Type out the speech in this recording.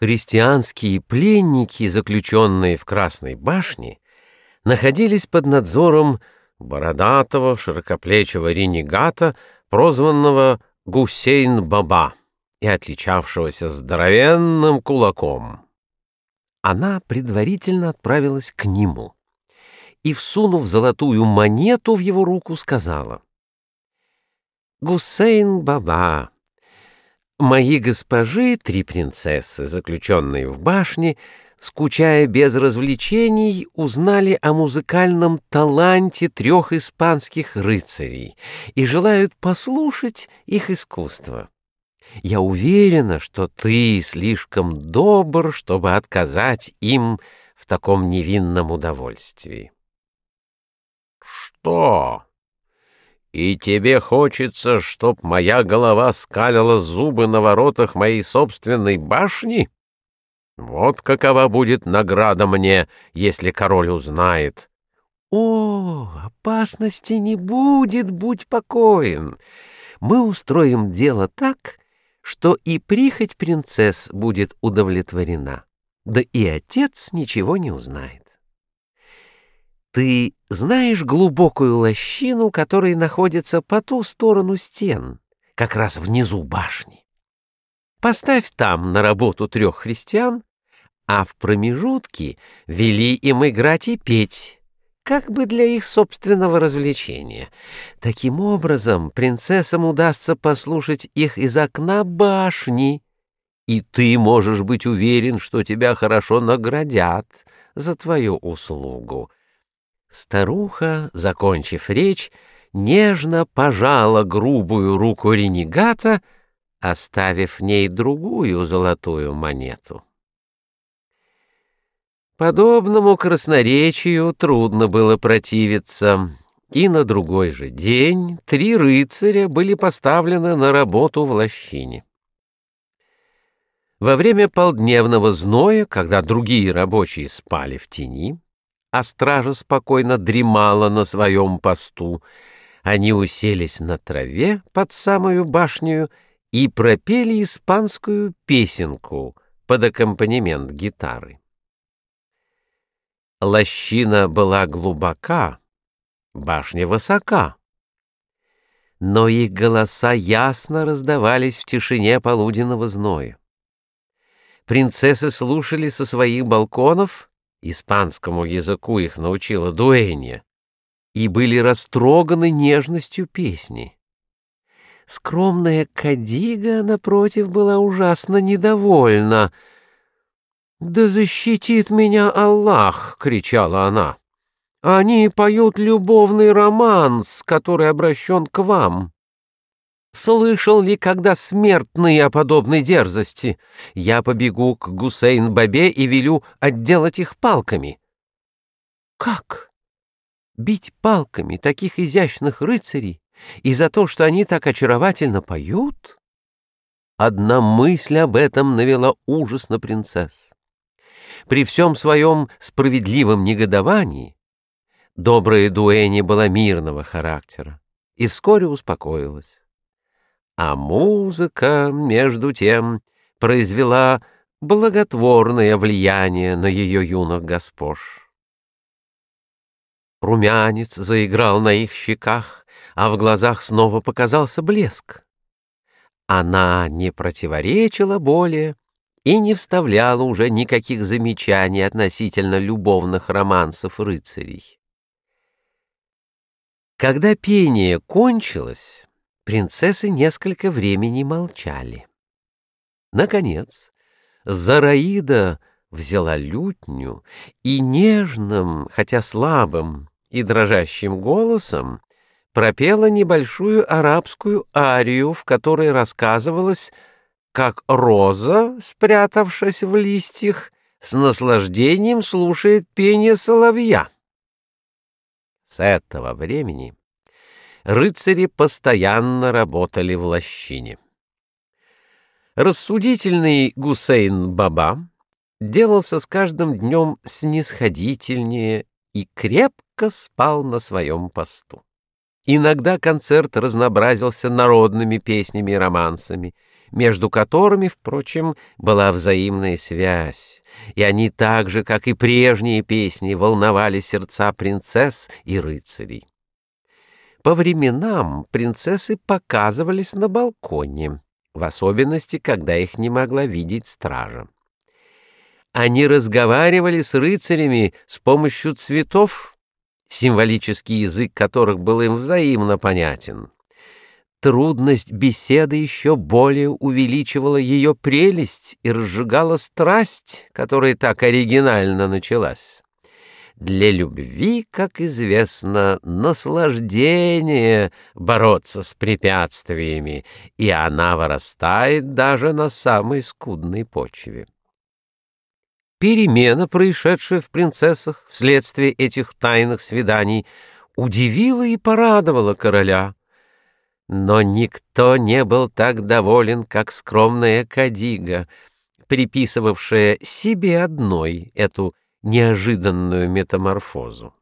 Христианские пленники, заключенные в Красной башне, находились под надзором бородатого, широкоплечего ренегата, прозванного Гусейн-Баба и отличавшегося здоровенным кулаком. Она предварительно отправилась к нему и, всунув золотую монету в его руку, сказала «Гусейн-Баба, Мои госпожи, три принцессы, заключенные в башне, скучая без развлечений, узнали о музыкальном таланте трех испанских рыцарей и желают послушать их искусство. Я уверена, что ты слишком добр, чтобы отказать им в таком невинном удовольствии. — Что? И тебе хочется, чтоб моя голова скалила зубы на воротах моей собственной башни? Вот какова будет награда мне, если король узнает. О, опасности не будет, будь покоен. Мы устроим дело так, что и прихоть принцесс будет удовлетворена, да и отец ничего не узнает. Ты знаешь глубокую лощину, которая находится по ту сторону стен, как раз внизу башни? Поставь там на работу трех христиан, а в промежутке вели им играть и петь, как бы для их собственного развлечения. Таким образом, принцессам удастся послушать их из окна башни, и ты можешь быть уверен, что тебя хорошо наградят за твою услугу. Старуха, закончив речь, нежно пожала грубую руку ренегата, оставив в ней другую золотую монету. Подобному красноречию трудно было противиться, и на другой же день три рыцаря были поставлены на работу в лощине. Во время полдневного зноя, когда другие рабочие спали в тени, а стража спокойно дремала на своем посту. Они уселись на траве под самую башню и пропели испанскую песенку под аккомпанемент гитары. Лощина была глубока, башня высока, но их голоса ясно раздавались в тишине полуденного зноя. Принцессы слушали со своих балконов испанскому языку их научила дуэнья, и были растроганы нежностью песни. Скромная Кадига, напротив, была ужасно недовольна. «Да защитит меня Аллах!» — кричала она. «Они поют любовный романс, который обращен к вам». Слышал ли когда смертный о подобной дерзости? Я побегу к Гусейн-Бабе и велю отделать их палками. Как? Бить палками таких изящных рыцарей и за то, что они так очаровательно поют? Одна мысль об этом навела ужас на принцесс. При всем своем справедливом негодовании добрая Дуэни была мирного характера и вскоре успокоилась. А музыка, между тем, произвела благотворное влияние на ее юных госпож. Румянец заиграл на их щеках, а в глазах снова показался блеск. Она не противоречила более и не вставляла уже никаких замечаний относительно любовных романсов рыцарей. Когда пение кончилось, принцессы несколько времени молчали. Наконец, Зараида взяла лютню и нежным, хотя слабым и дрожащим голосом пропела небольшую арабскую арию, в которой рассказывалось, как роза, спрятавшись в листьях, с наслаждением слушает пение соловья. С этого времени рыцари постоянно работали в лощине. Рассудительный Гусейн-Баба делался с каждым днем снисходительнее и крепко спал на своем посту. Иногда концерт разнообразился народными песнями и романсами, между которыми, впрочем, была взаимная связь, и они так же, как и прежние песни, волновали сердца принцесс и рыцарей. По временам принцессы показывались на балконе, в особенности, когда их не могла видеть стража. Они разговаривали с рыцарями с помощью цветов, символический язык которых был им взаимно понятен. Трудность беседы еще более увеличивала ее прелесть и разжигала страсть, которая так оригинально началась. Для любви, как известно, наслаждение бороться с препятствиями, и она вырастает даже на самой скудной почве. Перемена, происшедшая в принцессах вследствие этих тайных свиданий, удивила и порадовала короля. Но никто не был так доволен, как скромная Кадига, приписывавшая себе одной эту неожиданную метаморфозу.